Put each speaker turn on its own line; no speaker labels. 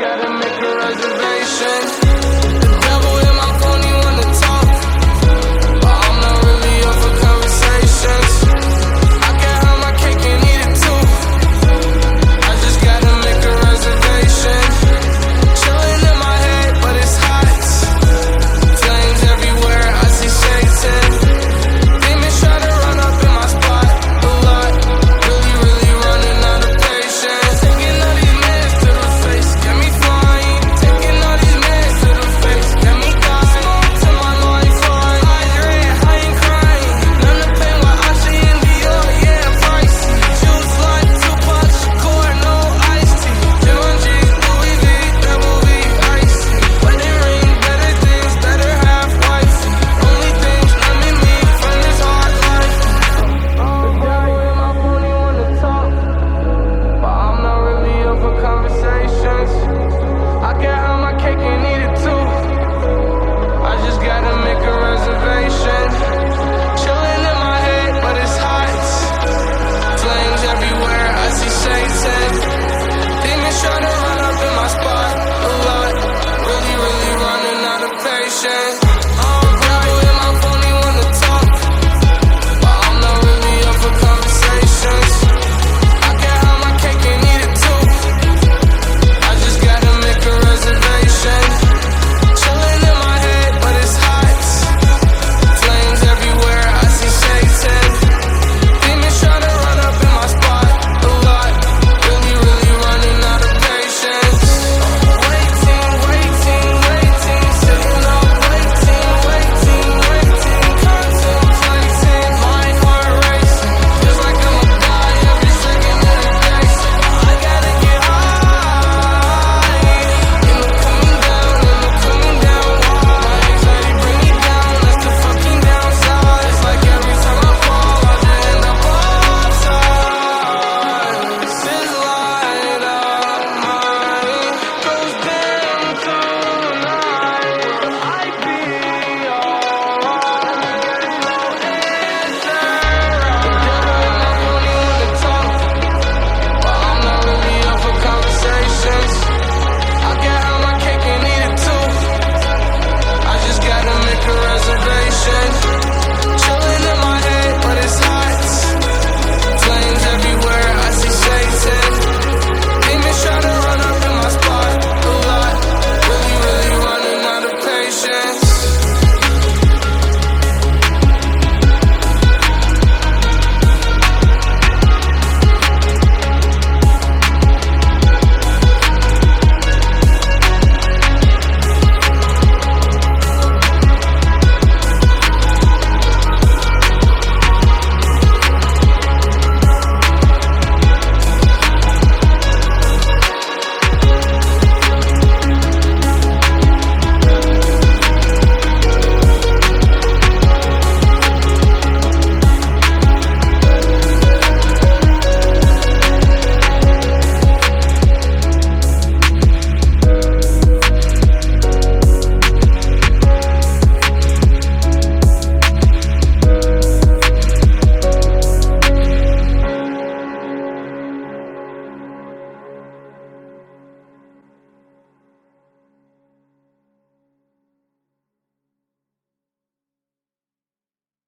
gotta make a reservation.